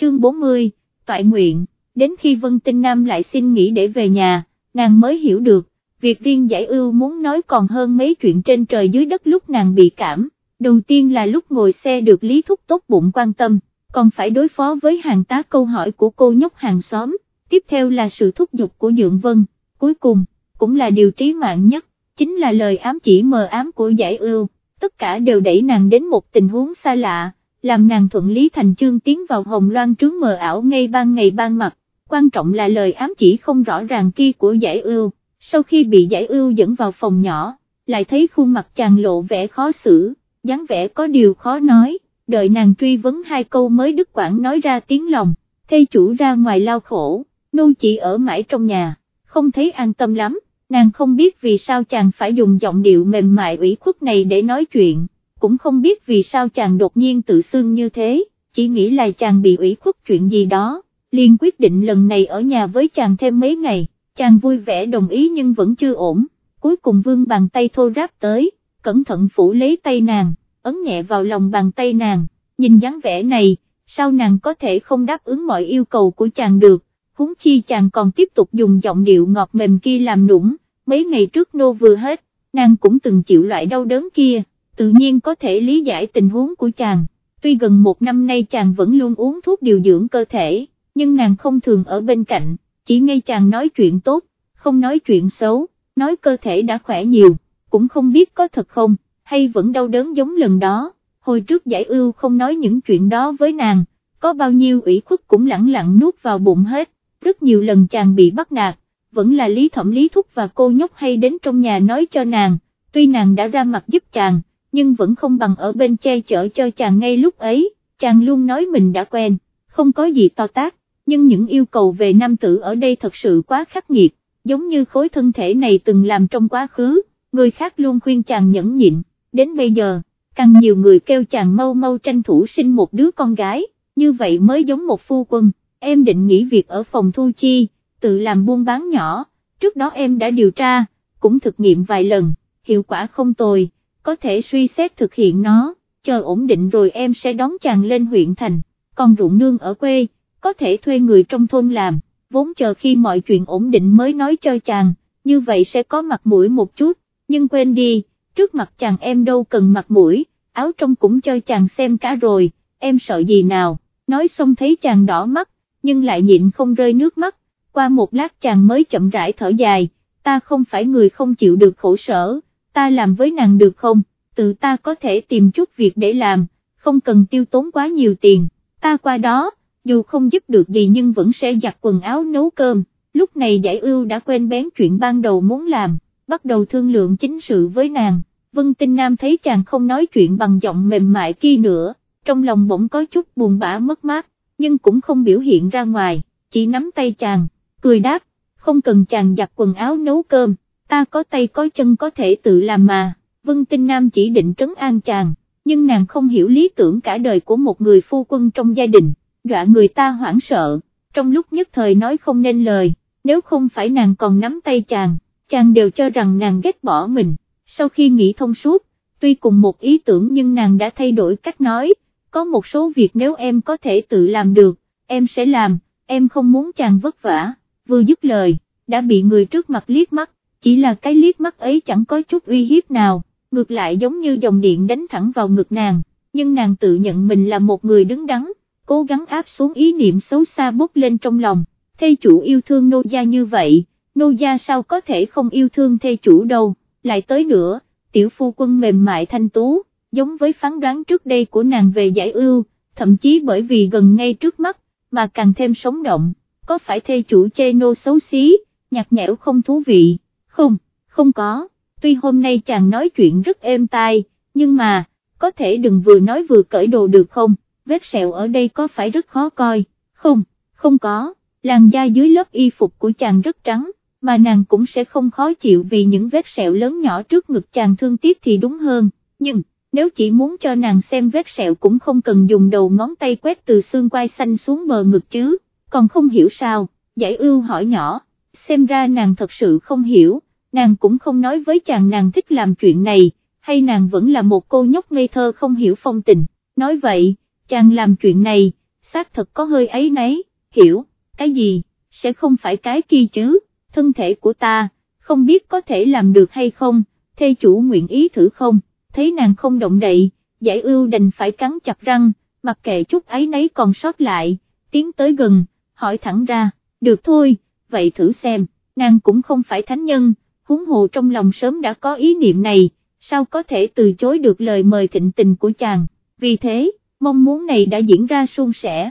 chương 40, toại nguyện, đến khi Vân Tinh Nam lại xin nghỉ để về nhà, nàng mới hiểu được, việc riêng giải ưu muốn nói còn hơn mấy chuyện trên trời dưới đất lúc nàng bị cảm, đầu tiên là lúc ngồi xe được Lý Thúc tốt bụng quan tâm, còn phải đối phó với hàng tá câu hỏi của cô nhóc hàng xóm, tiếp theo là sự thúc giục của Dượng Vân, cuối cùng, cũng là điều trí mạng nhất, chính là lời ám chỉ mờ ám của giải ưu, tất cả đều đẩy nàng đến một tình huống xa lạ, làm nàng thuận lý thành chương tiến vào hồng loan trướng mờ ảo ngay ban ngày ban mặt, quan trọng là lời ám chỉ không rõ ràng kia của giải ưu, sau khi bị giải ưu dẫn vào phòng nhỏ, lại thấy khuôn mặt chàng lộ vẻ khó xử, dáng vẻ có điều khó nói, đợi nàng truy vấn hai câu mới đứt quảng nói ra tiếng lòng, thê chủ ra ngoài lao khổ, nô chỉ ở mãi trong nhà, không thấy an tâm lắm, nàng không biết vì sao chàng phải dùng giọng điệu mềm mại ủy khuất này để nói chuyện, cũng không biết vì sao chàng đột nhiên tự xưng như thế, chỉ nghĩ là chàng bị ủy khuất chuyện gì đó, liền quyết định lần này ở nhà với chàng thêm mấy ngày, chàng vui vẻ đồng ý nhưng vẫn chưa ổn, cuối cùng vương bàn tay thô ráp tới, cẩn thận phủ lấy tay nàng, ấn nhẹ vào lòng bàn tay nàng, nhìn dáng vẻ này, sao nàng có thể không đáp ứng mọi yêu cầu của chàng được, huống chi chàng còn tiếp tục dùng giọng điệu ngọt mềm kia làm nũng, mấy ngày trước nô vừa hết, nàng cũng từng chịu loại đau đớn kia, tự nhiên có thể lý giải tình huống của chàng, tuy gần một năm nay chàng vẫn luôn uống thuốc điều dưỡng cơ thể, nhưng nàng không thường ở bên cạnh, chỉ nghe chàng nói chuyện tốt, không nói chuyện xấu, nói cơ thể đã khỏe nhiều, cũng không biết có thật không, hay vẫn đau đớn giống lần đó, hồi trước giải ưu không nói những chuyện đó với nàng, có bao nhiêu ủy khuất cũng lẳng lặng nuốt vào bụng hết, rất nhiều lần chàng bị bắt nạt, vẫn là lý thẩm lý thúc và cô nhóc hay đến trong nhà nói cho nàng, tuy nàng đã ra mặt giúp chàng, nhưng vẫn không bằng ở bên che chở cho chàng ngay lúc ấy, chàng luôn nói mình đã quen, không có gì to tác, nhưng những yêu cầu về nam tử ở đây thật sự quá khắc nghiệt, giống như khối thân thể này từng làm trong quá khứ, người khác luôn khuyên chàng nhẫn nhịn, đến bây giờ, càng nhiều người kêu chàng mau mau tranh thủ sinh một đứa con gái, như vậy mới giống một phu quân, em định nghỉ việc ở phòng thu chi, tự làm buôn bán nhỏ, trước đó em đã điều tra, cũng thực nghiệm vài lần, hiệu quả không tồi, có thể suy xét thực hiện nó, chờ ổn định rồi em sẽ đón chàng lên huyện thành, còn ruộng nương ở quê, có thể thuê người trong thôn làm, vốn chờ khi mọi chuyện ổn định mới nói cho chàng, như vậy sẽ có mặt mũi một chút, nhưng quên đi, trước mặt chàng em đâu cần mặt mũi, áo trong cũng cho chàng xem cả rồi, em sợ gì nào, nói xong thấy chàng đỏ mắt, nhưng lại nhịn không rơi nước mắt, qua một lát chàng mới chậm rãi thở dài, ta không phải người không chịu được khổ sở, ta làm với nàng được không, tự ta có thể tìm chút việc để làm, không cần tiêu tốn quá nhiều tiền, ta qua đó, dù không giúp được gì nhưng vẫn sẽ giặt quần áo nấu cơm, lúc này giải ưu đã quên bén chuyện ban đầu muốn làm, bắt đầu thương lượng chính sự với nàng, Vân Tinh Nam thấy chàng không nói chuyện bằng giọng mềm mại kia nữa, trong lòng bỗng có chút buồn bã mất mát, nhưng cũng không biểu hiện ra ngoài, chỉ nắm tay chàng, cười đáp, không cần chàng giặt quần áo nấu cơm, ta có tay có chân có thể tự làm mà, Vân Tinh Nam chỉ định trấn an chàng, nhưng nàng không hiểu lý tưởng cả đời của một người phu quân trong gia đình, dọa người ta hoảng sợ, trong lúc nhất thời nói không nên lời, nếu không phải nàng còn nắm tay chàng, chàng đều cho rằng nàng ghét bỏ mình, sau khi nghĩ thông suốt, tuy cùng một ý tưởng nhưng nàng đã thay đổi cách nói, có một số việc nếu em có thể tự làm được, em sẽ làm, em không muốn chàng vất vả, vừa dứt lời, đã bị người trước mặt liếc mắt, chỉ là cái liếc mắt ấy chẳng có chút uy hiếp nào, ngược lại giống như dòng điện đánh thẳng vào ngực nàng, nhưng nàng tự nhận mình là một người đứng đắn, cố gắng áp xuống ý niệm xấu xa bốc lên trong lòng, thê chủ yêu thương nô gia như vậy, nô gia sao có thể không yêu thương thê chủ đâu, lại tới nữa, tiểu phu quân mềm mại thanh tú, giống với phán đoán trước đây của nàng về giải ưu, thậm chí bởi vì gần ngay trước mắt, mà càng thêm sống động, có phải thê chủ chê nô xấu xí, nhạt nhẽo không thú vị, không, không có, tuy hôm nay chàng nói chuyện rất êm tai, nhưng mà, có thể đừng vừa nói vừa cởi đồ được không, vết sẹo ở đây có phải rất khó coi, không, không có, làn da dưới lớp y phục của chàng rất trắng, mà nàng cũng sẽ không khó chịu vì những vết sẹo lớn nhỏ trước ngực chàng thương tiếc thì đúng hơn, nhưng, nếu chỉ muốn cho nàng xem vết sẹo cũng không cần dùng đầu ngón tay quét từ xương quai xanh xuống bờ ngực chứ, còn không hiểu sao, giải ưu hỏi nhỏ, xem ra nàng thật sự không hiểu, nàng cũng không nói với chàng nàng thích làm chuyện này, hay nàng vẫn là một cô nhóc ngây thơ không hiểu phong tình, nói vậy, chàng làm chuyện này, xác thật có hơi ấy nấy, hiểu, cái gì, sẽ không phải cái kia chứ, thân thể của ta, không biết có thể làm được hay không, thê chủ nguyện ý thử không, thấy nàng không động đậy, giải ưu đành phải cắn chặt răng, mặc kệ chút ấy nấy còn sót lại, tiến tới gần, hỏi thẳng ra, được thôi, vậy thử xem, nàng cũng không phải thánh nhân, huống hồ trong lòng sớm đã có ý niệm này, sao có thể từ chối được lời mời thịnh tình của chàng, vì thế, mong muốn này đã diễn ra suôn sẻ,